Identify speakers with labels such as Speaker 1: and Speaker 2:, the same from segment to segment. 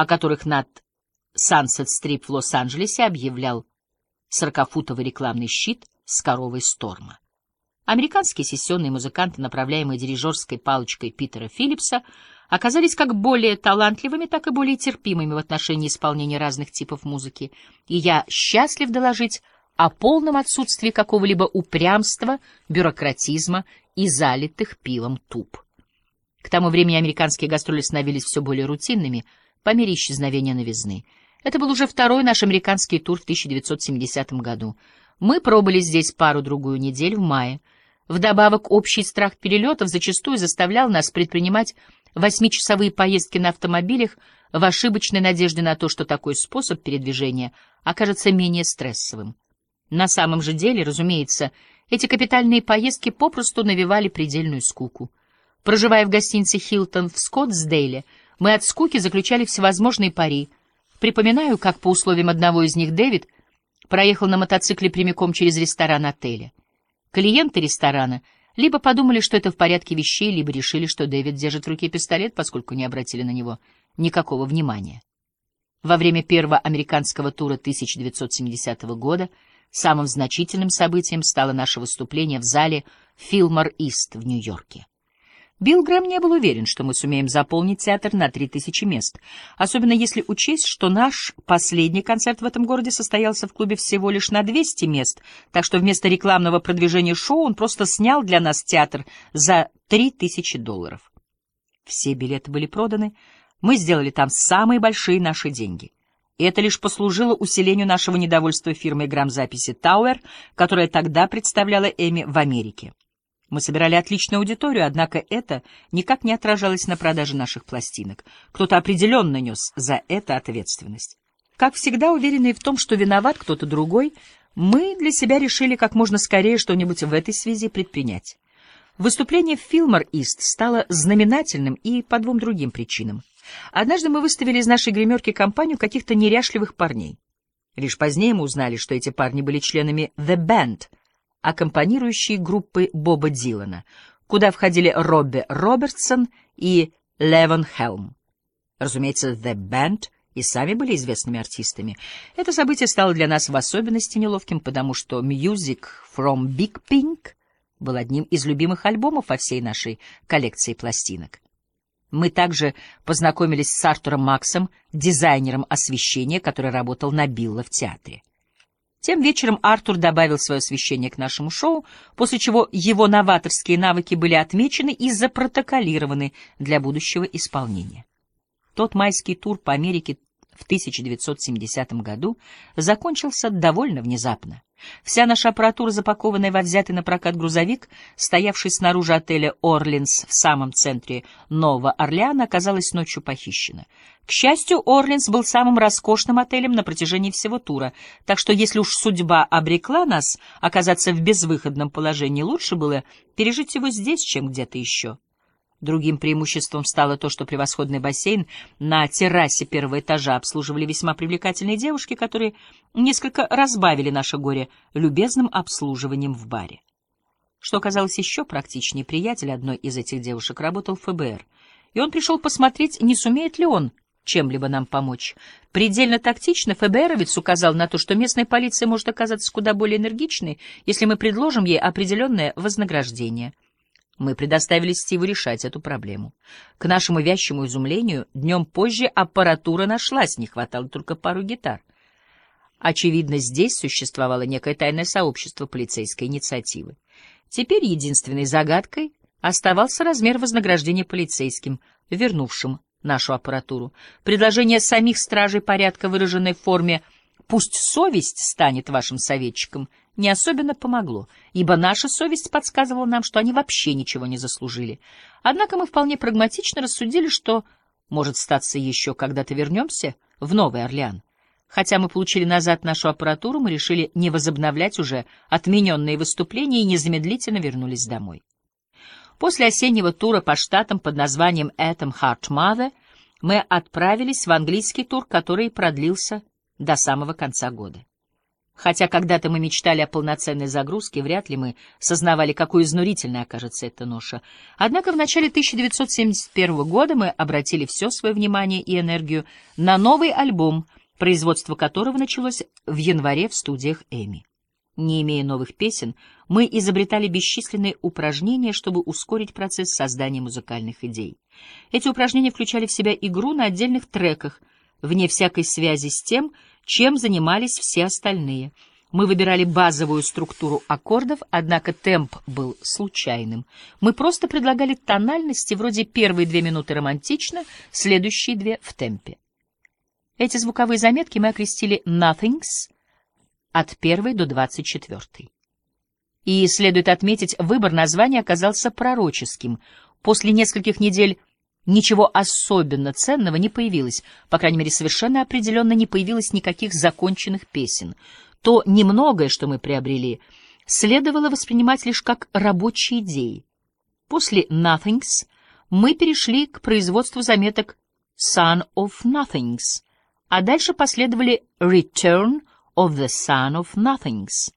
Speaker 1: о которых над Сансет-стрип в Лос-Анджелесе объявлял сорокафутовый рекламный щит с коровой Сторма. Американские сессионные музыканты, направляемые дирижерской палочкой Питера Филлипса, оказались как более талантливыми, так и более терпимыми в отношении исполнения разных типов музыки, и я счастлив доложить о полном отсутствии какого-либо упрямства, бюрократизма и залитых пивом туп. К тому времени американские гастроли становились все более рутинными по мере исчезновения новизны. Это был уже второй наш американский тур в 1970 году. Мы пробыли здесь пару-другую недель в мае. Вдобавок, общий страх перелетов зачастую заставлял нас предпринимать восьмичасовые поездки на автомобилях в ошибочной надежде на то, что такой способ передвижения окажется менее стрессовым. На самом же деле, разумеется, эти капитальные поездки попросту навевали предельную скуку. Проживая в гостинице «Хилтон» в Скоттсдейле, мы от скуки заключали всевозможные пари. Припоминаю, как по условиям одного из них Дэвид проехал на мотоцикле прямиком через ресторан отеля. Клиенты ресторана либо подумали, что это в порядке вещей, либо решили, что Дэвид держит в руке пистолет, поскольку не обратили на него никакого внимания. Во время первого американского тура 1970 года самым значительным событием стало наше выступление в зале «Филмор Ист» в Нью-Йорке. Билл Грэм не был уверен, что мы сумеем заполнить театр на три тысячи мест, особенно если учесть, что наш последний концерт в этом городе состоялся в клубе всего лишь на 200 мест, так что вместо рекламного продвижения шоу он просто снял для нас театр за три тысячи долларов. Все билеты были проданы, мы сделали там самые большие наши деньги. И это лишь послужило усилению нашего недовольства фирмой грамзаписи Тауэр, которая тогда представляла Эми в Америке. Мы собирали отличную аудиторию, однако это никак не отражалось на продаже наших пластинок. Кто-то определенно нес за это ответственность. Как всегда, уверенные в том, что виноват кто-то другой, мы для себя решили как можно скорее что-нибудь в этой связи предпринять. Выступление в Филмор Ист стало знаменательным и по двум другим причинам. Однажды мы выставили из нашей гримерки компанию каких-то неряшливых парней. Лишь позднее мы узнали, что эти парни были членами The Band — аккомпанирующие группы Боба Дилана, куда входили Робби Робертсон и Левон Хелм. Разумеется, The Band и сами были известными артистами. Это событие стало для нас в особенности неловким, потому что Music from Big Pink был одним из любимых альбомов во всей нашей коллекции пластинок. Мы также познакомились с Артуром Максом, дизайнером освещения, который работал на Билла в театре. Тем вечером Артур добавил свое освещение к нашему шоу, после чего его новаторские навыки были отмечены и запротоколированы для будущего исполнения. Тот майский тур по Америке в 1970 году закончился довольно внезапно. Вся наша аппаратура, запакованная во взятый на прокат грузовик, стоявший снаружи отеля «Орлинс» в самом центре Нового Орлеана, оказалась ночью похищена. К счастью, «Орлинс» был самым роскошным отелем на протяжении всего тура, так что если уж судьба обрекла нас оказаться в безвыходном положении, лучше было пережить его здесь, чем где-то еще. Другим преимуществом стало то, что превосходный бассейн на террасе первого этажа обслуживали весьма привлекательные девушки, которые несколько разбавили наше горе любезным обслуживанием в баре. Что оказалось еще практичнее, приятель одной из этих девушек работал в ФБР, и он пришел посмотреть, не сумеет ли он чем-либо нам помочь. Предельно тактично ФБРовец указал на то, что местная полиция может оказаться куда более энергичной, если мы предложим ей определенное вознаграждение — мы предоставили Стиву решать эту проблему. К нашему вящему изумлению, днем позже аппаратура нашлась, не хватало только пару гитар. Очевидно, здесь существовало некое тайное сообщество полицейской инициативы. Теперь единственной загадкой оставался размер вознаграждения полицейским, вернувшим нашу аппаратуру. Предложение самих стражей порядка, выраженное в форме «пусть совесть станет вашим советчиком», не особенно помогло, ибо наша совесть подсказывала нам, что они вообще ничего не заслужили. Однако мы вполне прагматично рассудили, что, может статься еще когда-то вернемся в Новый Орлеан. Хотя мы получили назад нашу аппаратуру, мы решили не возобновлять уже отмененные выступления и незамедлительно вернулись домой. После осеннего тура по штатам под названием «Atom Heart Mother» мы отправились в английский тур, который продлился до самого конца года. Хотя когда-то мы мечтали о полноценной загрузке, вряд ли мы сознавали, какой изнурительной окажется эта ноша. Однако в начале 1971 года мы обратили все свое внимание и энергию на новый альбом, производство которого началось в январе в студиях Эми. Не имея новых песен, мы изобретали бесчисленные упражнения, чтобы ускорить процесс создания музыкальных идей. Эти упражнения включали в себя игру на отдельных треках, вне всякой связи с тем, чем занимались все остальные. Мы выбирали базовую структуру аккордов, однако темп был случайным. Мы просто предлагали тональности, вроде первые две минуты романтично, следующие две в темпе. Эти звуковые заметки мы окрестили «nothings» от первой до двадцать четвертой. И, следует отметить, выбор названия оказался пророческим. После нескольких недель Ничего особенно ценного не появилось, по крайней мере, совершенно определенно не появилось никаких законченных песен. То немногое, что мы приобрели, следовало воспринимать лишь как рабочие идеи. После «Nothings» мы перешли к производству заметок «Son of Nothings», а дальше последовали «Return of the Son of Nothings».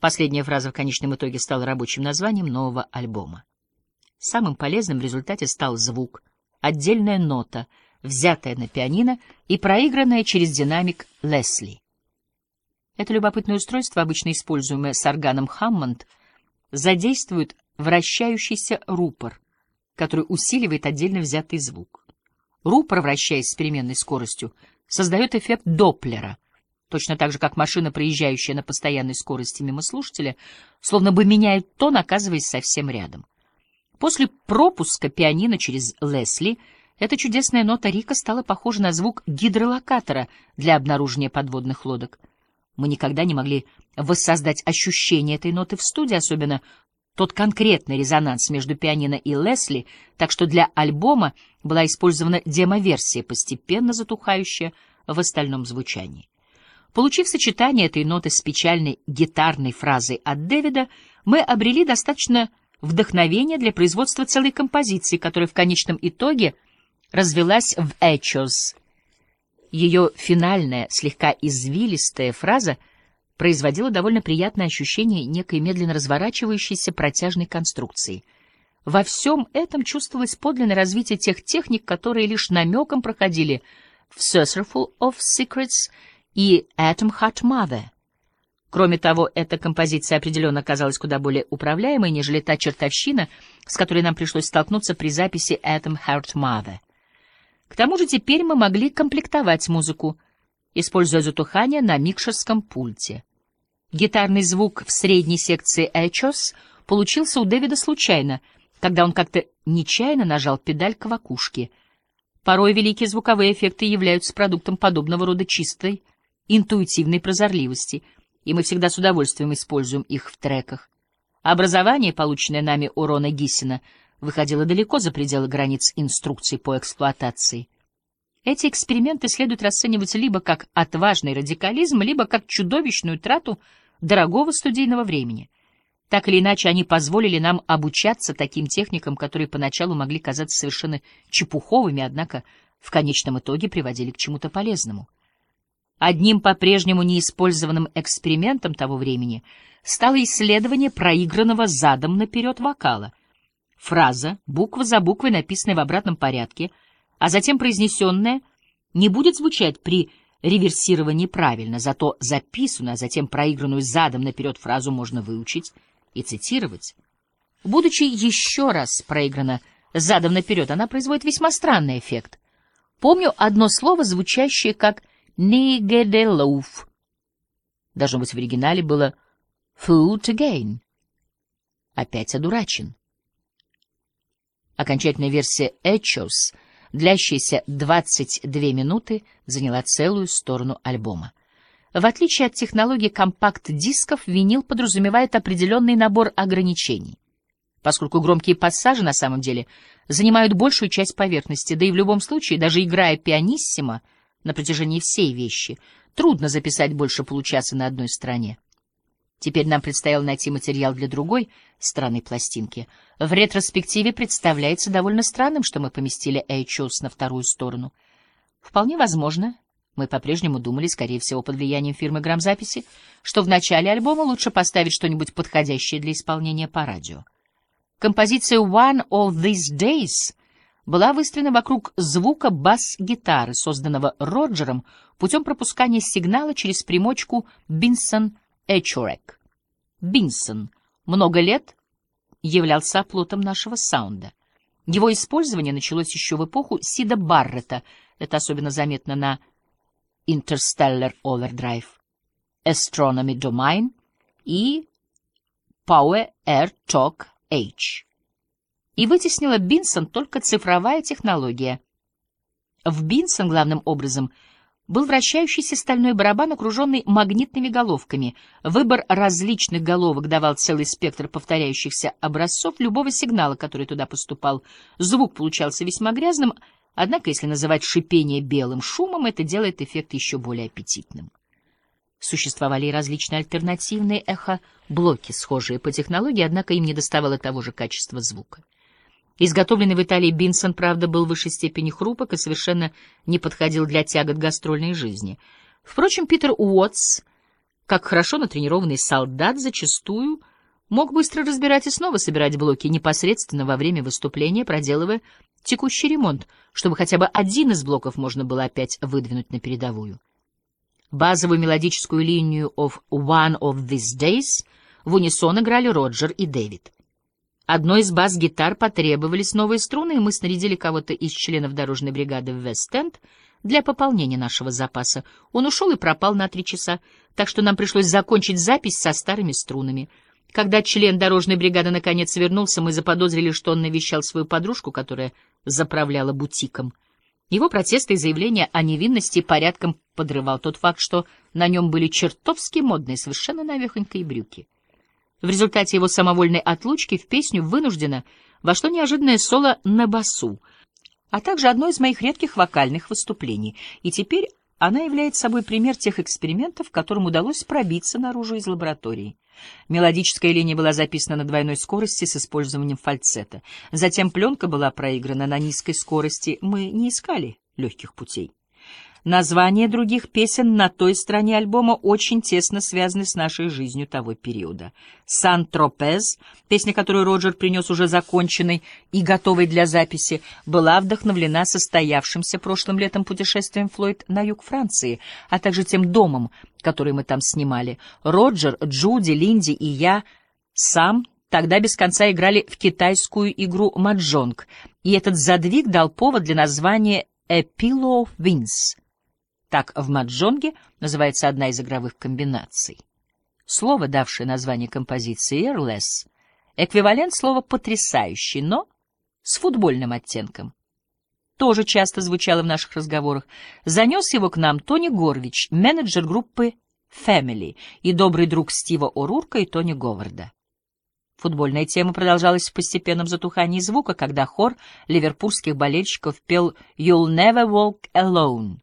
Speaker 1: Последняя фраза в конечном итоге стала рабочим названием нового альбома. Самым полезным в результате стал звук, отдельная нота, взятая на пианино и проигранная через динамик Лесли. Это любопытное устройство, обычно используемое с органом Хаммонд, задействует вращающийся рупор, который усиливает отдельно взятый звук. Рупор, вращаясь с переменной скоростью, создает эффект Доплера, точно так же, как машина, проезжающая на постоянной скорости мимо слушателя, словно бы меняет тон, оказываясь совсем рядом. После пропуска пианино через Лесли эта чудесная нота Рика стала похожа на звук гидролокатора для обнаружения подводных лодок. Мы никогда не могли воссоздать ощущение этой ноты в студии, особенно тот конкретный резонанс между пианино и Лесли, так что для альбома была использована демо-версия, постепенно затухающая в остальном звучании. Получив сочетание этой ноты с печальной гитарной фразой от Дэвида, мы обрели достаточно вдохновение для производства целой композиции, которая в конечном итоге развелась в «Эчос». Ее финальная, слегка извилистая фраза производила довольно приятное ощущение некой медленно разворачивающейся протяжной конструкции. Во всем этом чувствовалось подлинное развитие тех техник, которые лишь намеком проходили в «Saucerful of Secrets» и «Atom Heart Mother». Кроме того, эта композиция определенно казалась куда более управляемой, нежели та чертовщина, с которой нам пришлось столкнуться при записи Atom Heart Mother. К тому же теперь мы могли комплектовать музыку, используя затухание на микшерском пульте. Гитарный звук в средней секции Эчос получился у Дэвида случайно, когда он как-то нечаянно нажал педаль квакушки. Порой великие звуковые эффекты являются продуктом подобного рода чистой, интуитивной прозорливости — и мы всегда с удовольствием используем их в треках. Образование, полученное нами у Рона Гиссена, выходило далеко за пределы границ инструкций по эксплуатации. Эти эксперименты следует расценивать либо как отважный радикализм, либо как чудовищную трату дорогого студийного времени. Так или иначе, они позволили нам обучаться таким техникам, которые поначалу могли казаться совершенно чепуховыми, однако в конечном итоге приводили к чему-то полезному. Одним по-прежнему неиспользованным экспериментом того времени стало исследование проигранного задом наперед вокала. Фраза, буква за буквой, написанная в обратном порядке, а затем произнесенная, не будет звучать при реверсировании правильно, зато записанную, а затем проигранную задом наперед фразу можно выучить и цитировать. Будучи еще раз проиграна задом наперед, она производит весьма странный эффект. Помню одно слово, звучащее как Нигеделоуф. Должно быть, в оригинале было «fool to gain». Опять одурачен. Окончательная версия «Эчос», длящаяся 22 минуты, заняла целую сторону альбома. В отличие от технологии компакт-дисков, винил подразумевает определенный набор ограничений. Поскольку громкие пассажи на самом деле занимают большую часть поверхности, да и в любом случае, даже играя пианиссимо — на протяжении всей вещи. Трудно записать больше получаса на одной стороне. Теперь нам предстояло найти материал для другой стороны пластинки. В ретроспективе представляется довольно странным, что мы поместили Эйчос на вторую сторону. Вполне возможно, Мы по-прежнему думали, скорее всего, под влиянием фирмы грамзаписи, что в начале альбома лучше поставить что-нибудь подходящее для исполнения по радио. Композиция «One of These Days» была выставлена вокруг звука бас-гитары, созданного Роджером путем пропускания сигнала через примочку Бинсон Эчурек. Бинсон много лет являлся оплотом нашего саунда. Его использование началось еще в эпоху Сида Баррета, это особенно заметно на Interstellar Overdrive, Astronomy Domain и Power Air Talk H. И вытеснила Бинсон только цифровая технология. В Бинсон главным образом был вращающийся стальной барабан, окруженный магнитными головками. Выбор различных головок давал целый спектр повторяющихся образцов любого сигнала, который туда поступал. Звук получался весьма грязным, однако если называть шипение белым шумом, это делает эффект еще более аппетитным. Существовали и различные альтернативные эхо-блоки, схожие по технологии, однако им не доставало того же качества звука. Изготовленный в Италии Бинсон, правда, был в высшей степени хрупок и совершенно не подходил для тягот гастрольной жизни. Впрочем, Питер Уотс, как хорошо натренированный солдат, зачастую мог быстро разбирать и снова собирать блоки непосредственно во время выступления, проделывая текущий ремонт, чтобы хотя бы один из блоков можно было опять выдвинуть на передовую. Базовую мелодическую линию of One of These Days в унисон играли Роджер и Дэвид. Одной из бас-гитар потребовались новые струны, и мы снарядили кого-то из членов дорожной бригады в Вест-Энд для пополнения нашего запаса. Он ушел и пропал на три часа, так что нам пришлось закончить запись со старыми струнами. Когда член дорожной бригады наконец вернулся, мы заподозрили, что он навещал свою подружку, которая заправляла бутиком. Его протесты и заявления о невинности порядком подрывал тот факт, что на нем были чертовски модные, совершенно навехонькие брюки. В результате его самовольной отлучки в песню вынуждено вошло неожиданное соло на басу, а также одно из моих редких вокальных выступлений, и теперь она является собой пример тех экспериментов, которым удалось пробиться наружу из лаборатории. Мелодическая линия была записана на двойной скорости с использованием фальцета. Затем пленка была проиграна на низкой скорости. Мы не искали легких путей. Названия других песен на той стороне альбома очень тесно связаны с нашей жизнью того периода. «Сан-Тропез», песня, которую Роджер принес уже законченной и готовой для записи, была вдохновлена состоявшимся прошлым летом путешествием Флойд на юг Франции, а также тем домом, который мы там снимали. Роджер, Джуди, Линди и я сам тогда без конца играли в китайскую игру «Маджонг», и этот задвиг дал повод для названия «A Pillow of Wings» Так в маджонге называется одна из игровых комбинаций. Слово, давшее название композиции «airless», эквивалент слова «потрясающий», но с футбольным оттенком. Тоже часто звучало в наших разговорах. Занес его к нам Тони Горвич, менеджер группы Family и добрый друг Стива О'Рурка и Тони Говарда. Футбольная тема продолжалась в постепенном затухании звука, когда хор ливерпульских болельщиков пел «You'll never walk alone»,